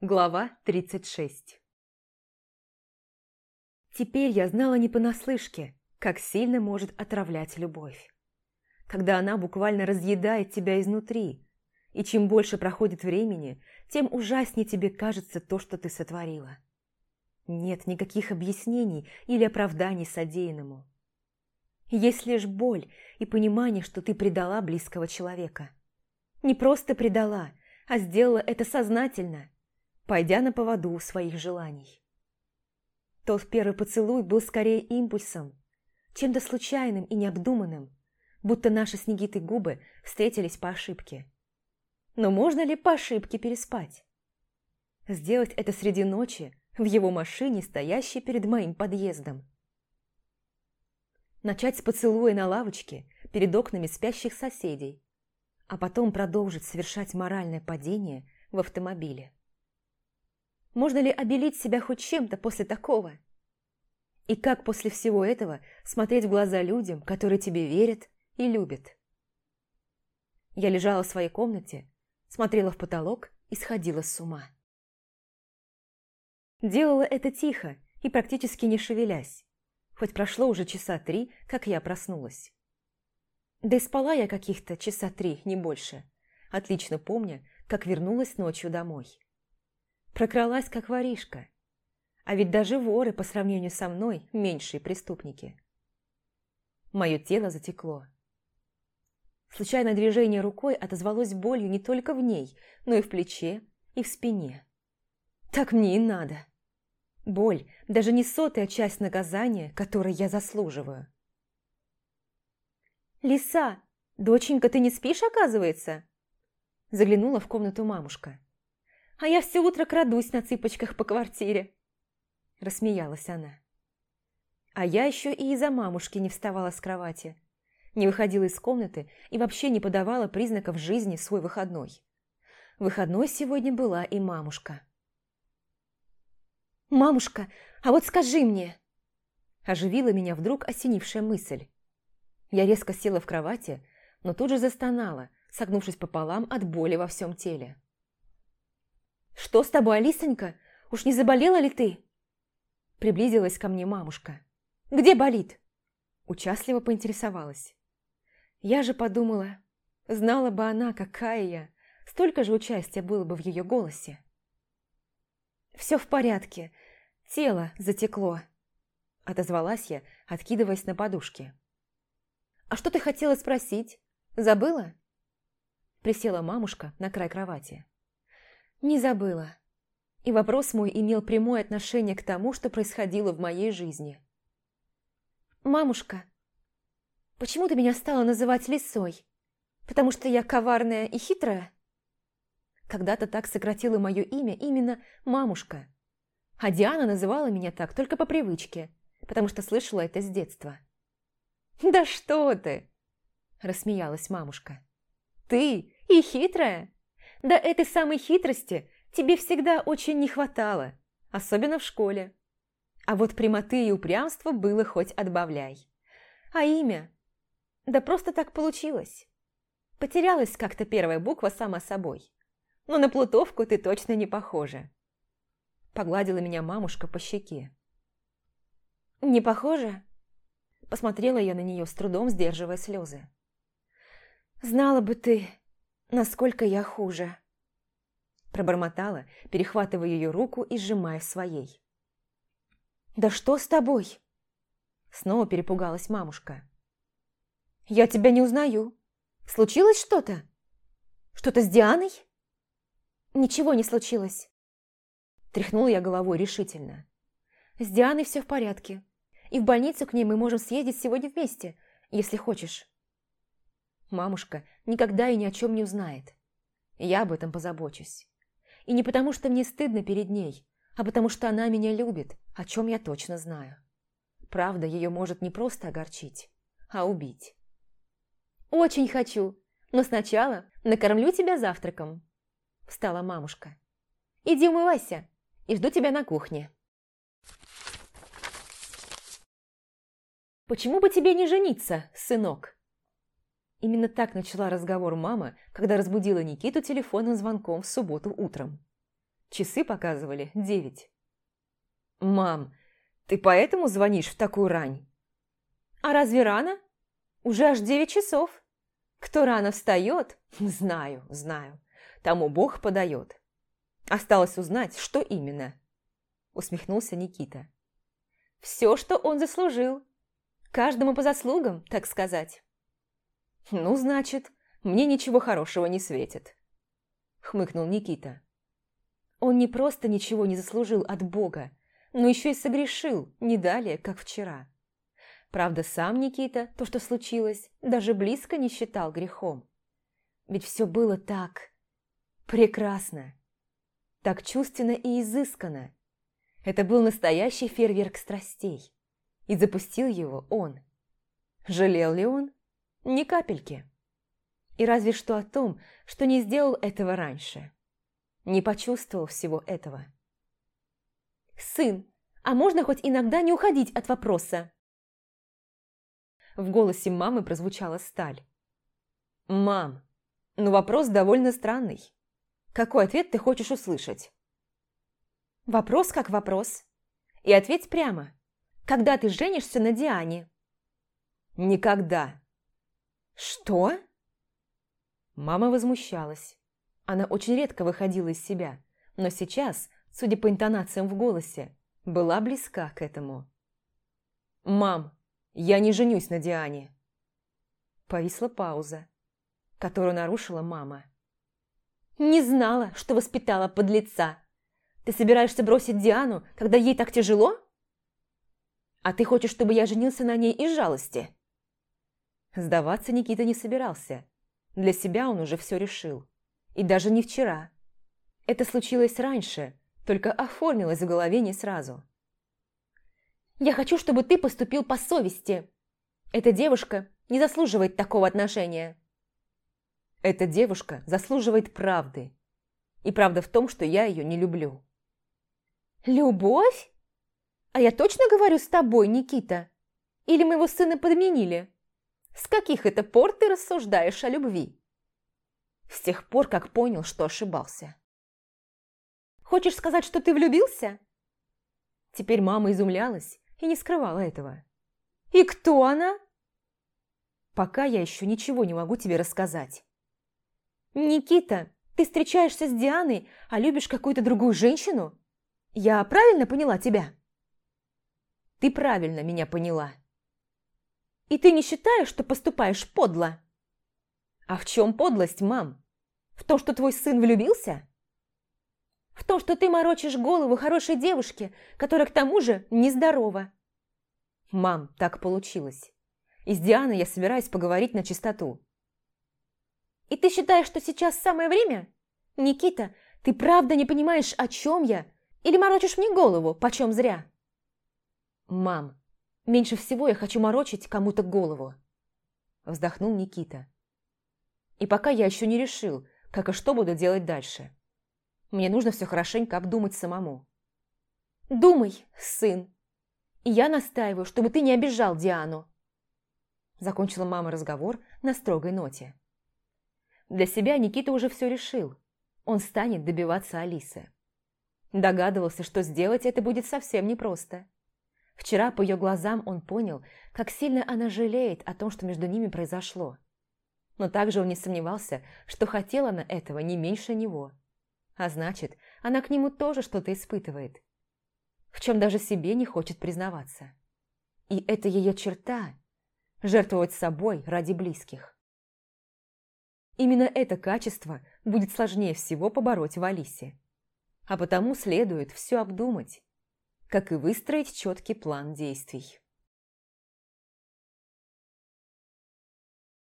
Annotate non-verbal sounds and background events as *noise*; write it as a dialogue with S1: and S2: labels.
S1: Глава 36 Теперь я знала не понаслышке, как сильно может отравлять любовь. Когда она буквально разъедает тебя изнутри, и чем больше проходит времени, тем ужаснее тебе кажется то, что ты сотворила. Нет никаких объяснений или оправданий содеянному. Есть лишь боль и понимание, что ты предала близкого человека. Не просто предала, а сделала это сознательно – пойдя на поводу своих желаний. Тот первый поцелуй был скорее импульсом, чем-то случайным и необдуманным, будто наши с Никитой губы встретились по ошибке. Но можно ли по ошибке переспать? Сделать это среди ночи в его машине, стоящей перед моим подъездом. Начать с поцелуя на лавочке перед окнами спящих соседей, а потом продолжить совершать моральное падение в автомобиле. Можно ли обелить себя хоть чем-то после такого? И как после всего этого смотреть в глаза людям, которые тебе верят и любят? Я лежала в своей комнате, смотрела в потолок и сходила с ума. Делала это тихо и практически не шевелясь, хоть прошло уже часа три, как я проснулась. Да и спала я каких-то часа три, не больше, отлично помня, как вернулась ночью домой. Прокралась, как воришка. А ведь даже воры по сравнению со мной меньшие преступники. Мое тело затекло. Случайное движение рукой отозвалось болью не только в ней, но и в плече, и в спине. Так мне и надо. Боль – даже не сотая часть наказания, которое я заслуживаю. «Лиса, доченька, ты не спишь, оказывается?» Заглянула в комнату мамушка а я все утро крадусь на цыпочках по квартире. Рассмеялась она. А я еще и из-за мамушки не вставала с кровати, не выходила из комнаты и вообще не подавала признаков жизни свой выходной. Выходной сегодня была и мамушка. «Мамушка, а вот скажи мне!» Оживила меня вдруг осенившая мысль. Я резко села в кровати, но тут же застонала, согнувшись пополам от боли во всем теле. «Что с тобой, Алисонька? Уж не заболела ли ты?» Приблизилась ко мне мамушка. «Где болит?» Участливо поинтересовалась. Я же подумала, знала бы она, какая я, столько же участия было бы в ее голосе. «Все в порядке, тело затекло», – отозвалась я, откидываясь на подушке. «А что ты хотела спросить? Забыла?» Присела мамушка на край кровати. Не забыла. И вопрос мой имел прямое отношение к тому, что происходило в моей жизни. «Мамушка, почему ты меня стала называть лисой? Потому что я коварная и хитрая?» Когда-то так сократила мое имя именно «мамушка». А Диана называла меня так только по привычке, потому что слышала это с детства. «Да что ты!» – рассмеялась мамушка. «Ты и хитрая? Да этой самой хитрости тебе всегда очень не хватало, особенно в школе. А вот прямоты и упрямства было хоть отбавляй. А имя? Да просто так получилось. Потерялась как-то первая буква сама собой. Но на плутовку ты точно не похожа. Погладила меня мамушка по щеке. «Не похожа?» Посмотрела я на нее, с трудом сдерживая слезы. «Знала бы ты, насколько я хуже. Пробормотала, перехватывая ее руку и сжимая своей. «Да что с тобой?» Снова перепугалась мамушка. «Я тебя не узнаю. Случилось что-то? Что-то с Дианой?» «Ничего не случилось». Тряхнула я головой решительно. «С Дианой все в порядке. И в больницу к ней мы можем съездить сегодня вместе, если хочешь». Мамушка никогда и ни о чем не узнает. Я об этом позабочусь. И не потому, что мне стыдно перед ней, а потому что она меня любит, о чем я точно знаю. Правда ее может не просто огорчить, а убить. «Очень хочу, но сначала накормлю тебя завтраком», – встала мамушка. «Иди умывайся и жду тебя на кухне». «Почему бы тебе не жениться, сынок?» Именно так начала разговор мама, когда разбудила Никиту телефонным звонком в субботу утром. Часы показывали девять. «Мам, ты поэтому звонишь в такую рань?» «А разве рано? Уже аж девять часов. Кто рано встает, *laughs* знаю, знаю, тому Бог подает. Осталось узнать, что именно». Усмехнулся Никита. «Все, что он заслужил. Каждому по заслугам, так сказать». «Ну, значит, мне ничего хорошего не светит», — хмыкнул Никита. Он не просто ничего не заслужил от Бога, но еще и согрешил не далее, как вчера. Правда, сам Никита то, что случилось, даже близко не считал грехом. Ведь все было так прекрасно, так чувственно и изысканно. Это был настоящий фейерверк страстей. И запустил его он. Жалел ли он? Ни капельки. И разве что о том, что не сделал этого раньше. Не почувствовал всего этого. «Сын, а можно хоть иногда не уходить от вопроса?» В голосе мамы прозвучала сталь. «Мам, ну вопрос довольно странный. Какой ответ ты хочешь услышать?» «Вопрос как вопрос. И ответь прямо. Когда ты женишься на Диане?» «Никогда». «Что?» Мама возмущалась. Она очень редко выходила из себя, но сейчас, судя по интонациям в голосе, была близка к этому. «Мам, я не женюсь на Диане!» Повисла пауза, которую нарушила мама. «Не знала, что воспитала подлеца. Ты собираешься бросить Диану, когда ей так тяжело? А ты хочешь, чтобы я женился на ней из жалости?» Сдаваться Никита не собирался, для себя он уже все решил. И даже не вчера. Это случилось раньше, только оформилось в голове не сразу. «Я хочу, чтобы ты поступил по совести. Эта девушка не заслуживает такого отношения». «Эта девушка заслуживает правды. И правда в том, что я ее не люблю». «Любовь? А я точно говорю с тобой, Никита? Или моего сына подменили?» С каких это пор ты рассуждаешь о любви? С тех пор, как понял, что ошибался. Хочешь сказать, что ты влюбился? Теперь мама изумлялась и не скрывала этого. И кто она? Пока я еще ничего не могу тебе рассказать. Никита, ты встречаешься с Дианой, а любишь какую-то другую женщину? Я правильно поняла тебя? Ты правильно меня поняла. И ты не считаешь, что поступаешь подло? А в чем подлость, мам? В том, что твой сын влюбился? В том, что ты морочишь голову хорошей девушке, которая к тому же нездорова. Мам, так получилось. И с Дианой я собираюсь поговорить на чистоту. И ты считаешь, что сейчас самое время? Никита, ты правда не понимаешь, о чем я? Или морочишь мне голову, почем зря? Мам, Меньше всего я хочу морочить кому-то голову. Вздохнул Никита. И пока я еще не решил, как и что буду делать дальше. Мне нужно все хорошенько обдумать самому. Думай, сын. И я настаиваю, чтобы ты не обижал Диану. Закончила мама разговор на строгой ноте. Для себя Никита уже все решил. Он станет добиваться Алисы. Догадывался, что сделать это будет совсем непросто. Вчера по ее глазам он понял, как сильно она жалеет о том, что между ними произошло. Но также он не сомневался, что хотела она этого не меньше него. А значит, она к нему тоже что-то испытывает, в чем даже себе не хочет признаваться. И это ее черта – жертвовать собой ради близких. Именно это качество будет сложнее всего побороть в Алисе. А потому следует все обдумать как и выстроить четкий план действий.